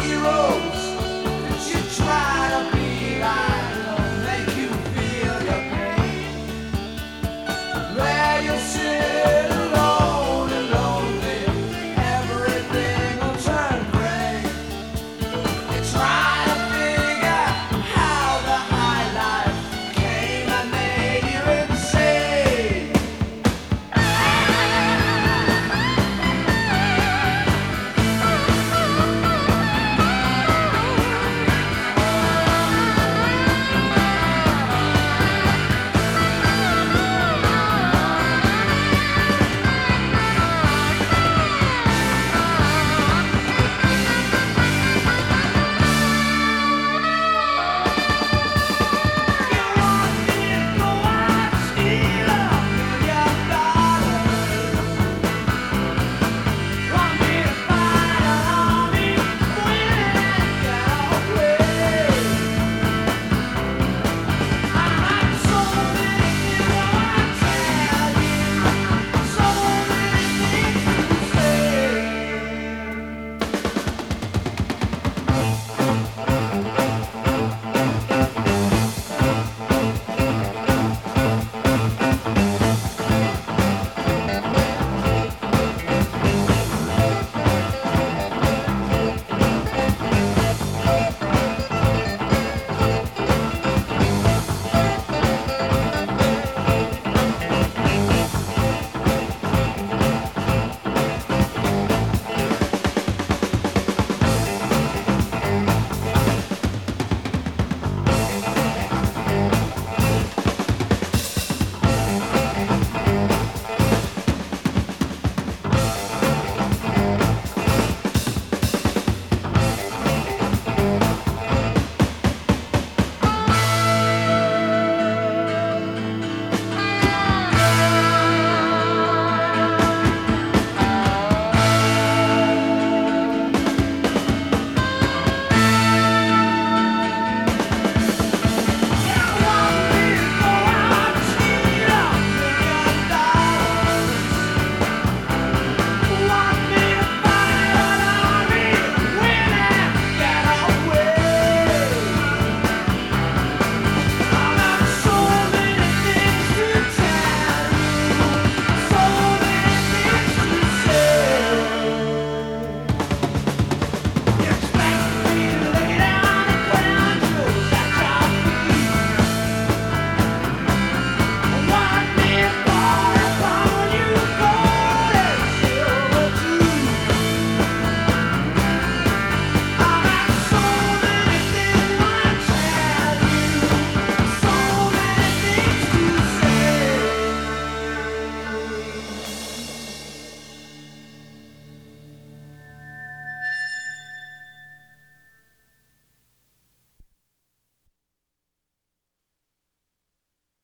heroes.